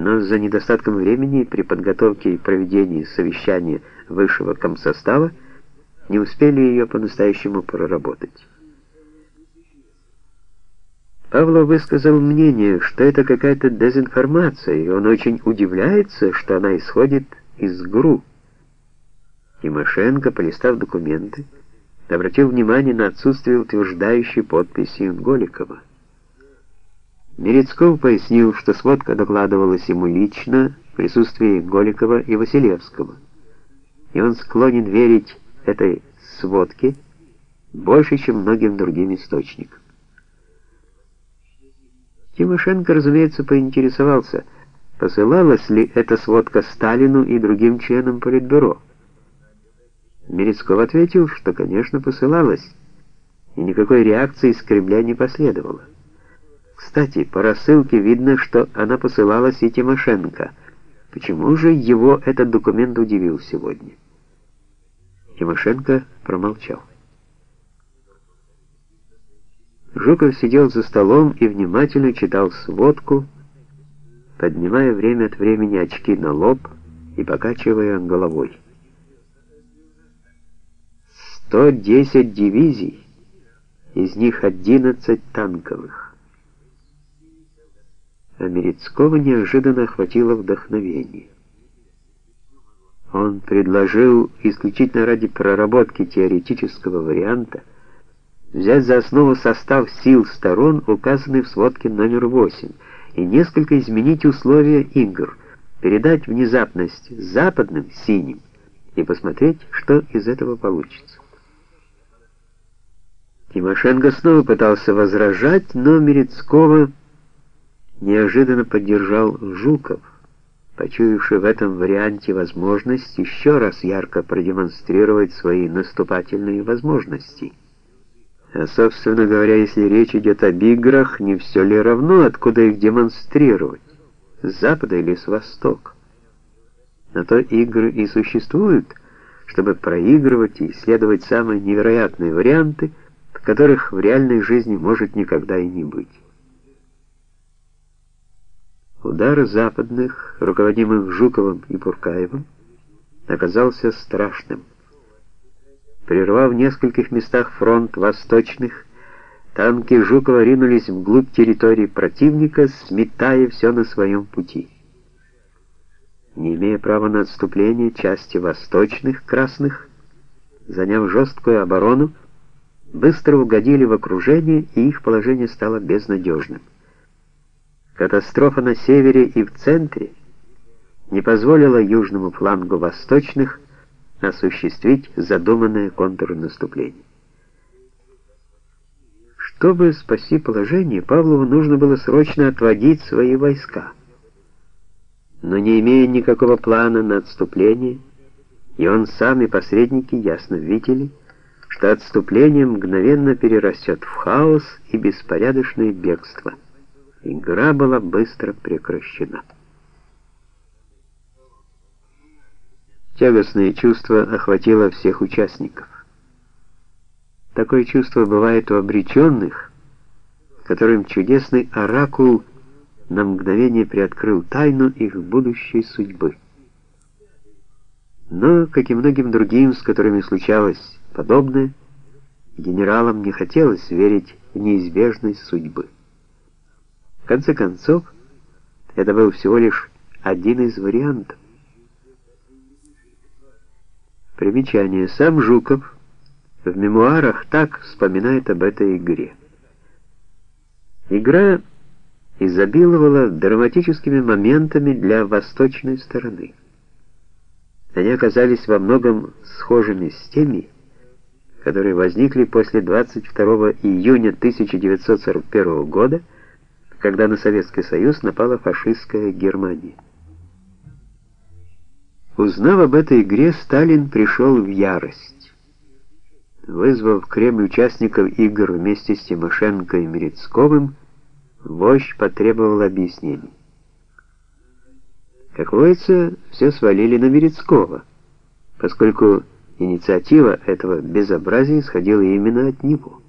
но за недостатком времени при подготовке и проведении совещания высшего комсостава не успели ее по-настоящему проработать. Павлов высказал мнение, что это какая-то дезинформация, и он очень удивляется, что она исходит из ГРУ. Тимошенко, полистав документы, обратил внимание на отсутствие утверждающей подписи Голикова. Мерецков пояснил, что сводка докладывалась ему лично в присутствии Голикова и Василевского, и он склонен верить этой сводке больше, чем многим другим источникам. Тимошенко, разумеется, поинтересовался, посылалась ли эта сводка Сталину и другим членам Политбюро. Мерецков ответил, что, конечно, посылалась, и никакой реакции из Кремля не последовало. Кстати, по рассылке видно, что она посылалась и Тимошенко. Почему же его этот документ удивил сегодня? Тимошенко промолчал. Жуков сидел за столом и внимательно читал сводку, поднимая время от времени очки на лоб и покачивая головой. 110 дивизий, из них 11 танковых. А Мерецкого неожиданно охватило вдохновение. Он предложил исключительно ради проработки теоретического варианта взять за основу состав сил сторон, указанный в сводке номер 8, и несколько изменить условия игр, передать внезапность западным синим и посмотреть, что из этого получится. Тимошенко снова пытался возражать, но Мерецкого неожиданно поддержал Жуков, почуявший в этом варианте возможность еще раз ярко продемонстрировать свои наступательные возможности. А, собственно говоря, если речь идет об играх, не все ли равно, откуда их демонстрировать, с запада или с востока? На то игры и существуют, чтобы проигрывать и исследовать самые невероятные варианты, которых в реальной жизни может никогда и не быть. Удар западных, руководимых Жуковым и Пуркаевым, оказался страшным. Прервав в нескольких местах фронт восточных, танки Жукова ринулись вглубь территории противника, сметая все на своем пути. Не имея права на отступление, части восточных красных, заняв жесткую оборону, быстро угодили в окружение, и их положение стало безнадежным. Катастрофа на севере и в центре не позволила южному флангу восточных осуществить задуманное контрнаступление. Чтобы спасти положение, Павлову нужно было срочно отводить свои войска. Но не имея никакого плана на отступление, и он сам и посредники ясно видели, что отступление мгновенно перерастет в хаос и беспорядочное бегство. Игра была быстро прекращена. Тягостное чувство охватило всех участников. Такое чувство бывает у обреченных, которым чудесный оракул на мгновение приоткрыл тайну их будущей судьбы. Но, как и многим другим, с которыми случалось подобное, генералам не хотелось верить в неизбежность судьбы. Конце концов, это был всего лишь один из вариантов. Примечание. Сам Жуков в мемуарах так вспоминает об этой игре. Игра изобиловала драматическими моментами для восточной стороны. Они оказались во многом схожими с теми, которые возникли после 22 июня 1941 года, когда на Советский Союз напала фашистская Германия. Узнав об этой игре, Сталин пришел в ярость. Вызвав Кремль участников игр вместе с Тимошенко и Мерецковым, вождь потребовал объяснений. Как водится, все свалили на Мерецкого, поскольку инициатива этого безобразия исходила именно от него.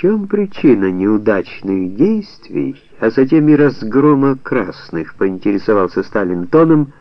Чем причина неудачных действий, а затем и разгрома красных, поинтересовался Сталин тоном,